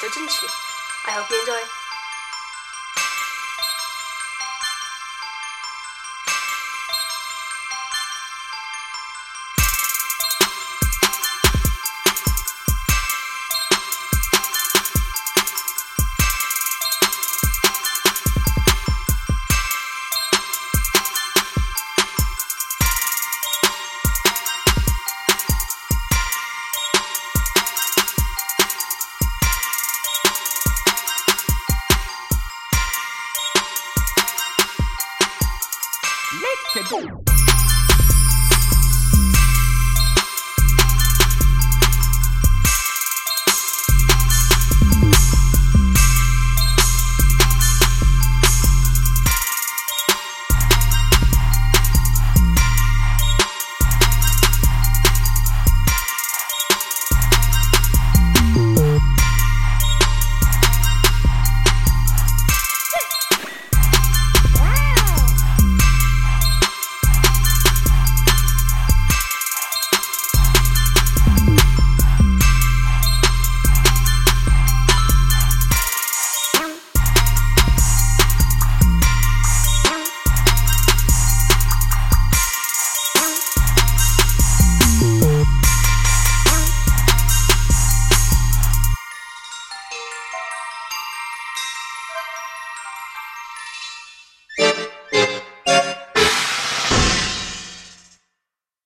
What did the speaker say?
就进去。I hope you enjoy. Let's go.